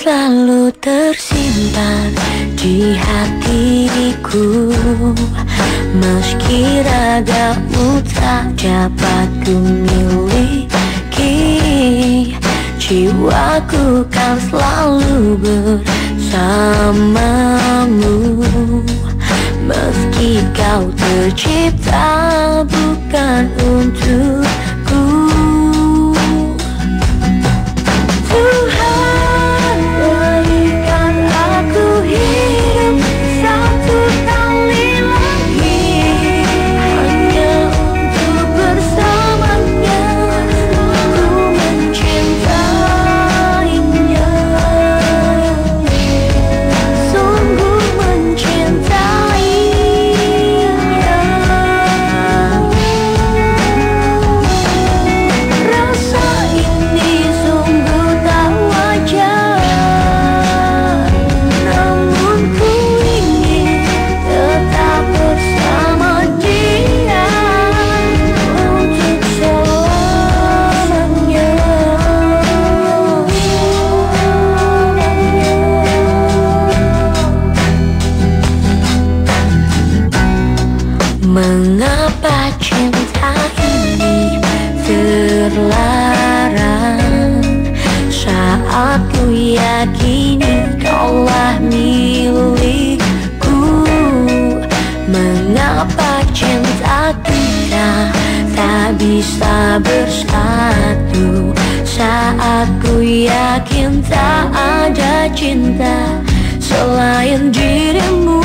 selalu tersimpan di hatiku Meski ragamu tak dapat ku miliki, Jiwaku kan selalu bersamamu. Meski kau tercipta bukan untuk Mengapa cinta ini terlarang? Saat ku yakini kaulah milikku Mengapa cinta kita tak bisa bersatu? Saat ku yakin tak ada cinta selain dirimu